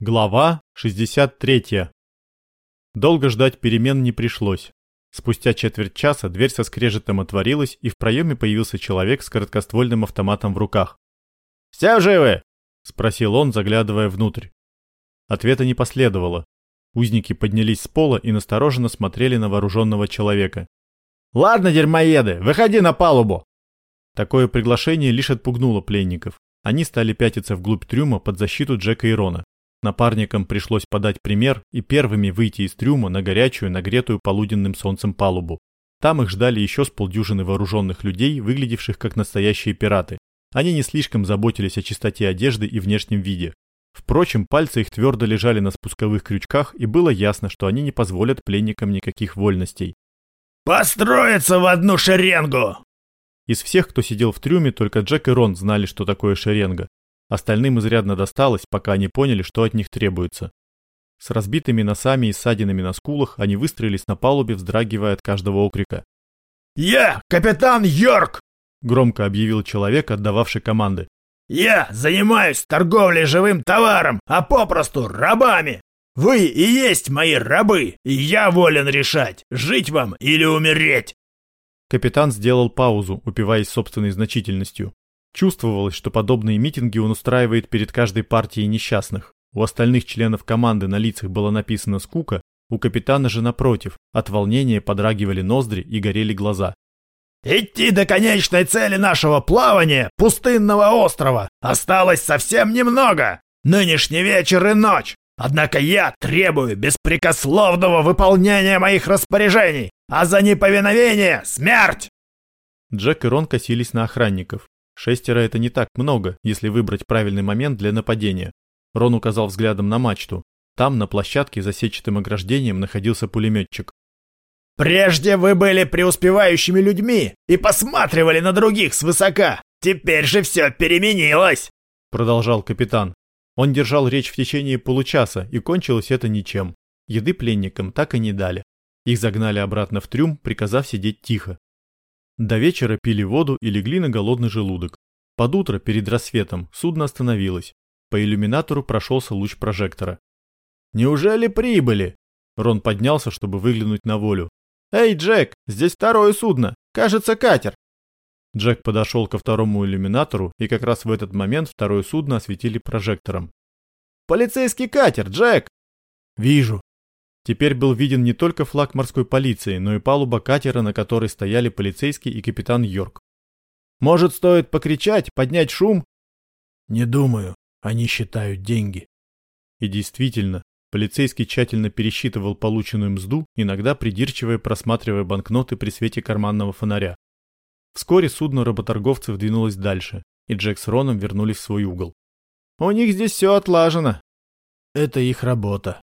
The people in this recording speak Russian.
Глава 63. Долго ждать перемен не пришлось. Спустя четверть часа дверь со скрежетом отворилась, и в проеме появился человек с короткоствольным автоматом в руках. «Все живы?» – спросил он, заглядывая внутрь. Ответа не последовало. Узники поднялись с пола и настороженно смотрели на вооруженного человека. «Ладно, дерьмоеды, выходи на палубу!» Такое приглашение лишь отпугнуло пленников. Они стали пятиться вглубь трюма под защиту Джека и Рона. Напарникам пришлось подать пример и первыми выйти из трюма на горячую, нагретую полуденным солнцем палубу. Там их ждали еще с полдюжины вооруженных людей, выглядевших как настоящие пираты. Они не слишком заботились о чистоте одежды и внешнем виде. Впрочем, пальцы их твердо лежали на спусковых крючках, и было ясно, что они не позволят пленникам никаких вольностей. «Построиться в одну шеренгу!» Из всех, кто сидел в трюме, только Джек и Рон знали, что такое шеренга. Остальным изрядно досталось, пока они поняли, что от них требуется. С разбитыми носами и ссадинами на скулах они выстроились на палубе, вздрагивая от каждого окрика. «Я капитан Йорк!» — громко объявил человек, отдававший команды. «Я занимаюсь торговлей живым товаром, а попросту рабами! Вы и есть мои рабы, и я волен решать, жить вам или умереть!» Капитан сделал паузу, упиваясь собственной значительностью. Чувствовалось, что подобные митинги он устраивает перед каждой партией несчастных. У остальных членов команды на лицах было написано «скука», у капитана же напротив, от волнения подрагивали ноздри и горели глаза. «Идти до конечной цели нашего плавания, пустынного острова, осталось совсем немного. Нынешний вечер и ночь. Однако я требую беспрекословного выполнения моих распоряжений, а за неповиновение — смерть!» Джек и Рон косились на охранников. Шестеро это не так много, если выбрать правильный момент для нападения. Рон указал взглядом на мачту. Там, на площадке за сетчатым ограждением, находился пулеметчик. «Прежде вы были преуспевающими людьми и посматривали на других свысока. Теперь же все переменилось!» Продолжал капитан. Он держал речь в течение получаса, и кончилось это ничем. Еды пленникам так и не дали. Их загнали обратно в трюм, приказав сидеть тихо. До вечера пили воду и легли на голодный желудок. Под утро, перед рассветом, судно остановилось. По иллюминатору прошелся луч прожектора. «Неужели прибыли?» Рон поднялся, чтобы выглянуть на волю. «Эй, Джек, здесь второе судно. Кажется, катер». Джек подошел ко второму иллюминатору, и как раз в этот момент второе судно осветили прожектором. «Полицейский катер, Джек!» «Вижу», Теперь был виден не только флаг морской полиции, но и палуба катера, на которой стояли полицейский и капитан Йорк. «Может, стоит покричать, поднять шум?» «Не думаю. Они считают деньги». И действительно, полицейский тщательно пересчитывал полученную мзду, иногда придирчиво просматривая банкноты при свете карманного фонаря. Вскоре судно работорговцев двинулось дальше, и Джек с Роном вернулись в свой угол. «У них здесь все отлажено». «Это их работа»,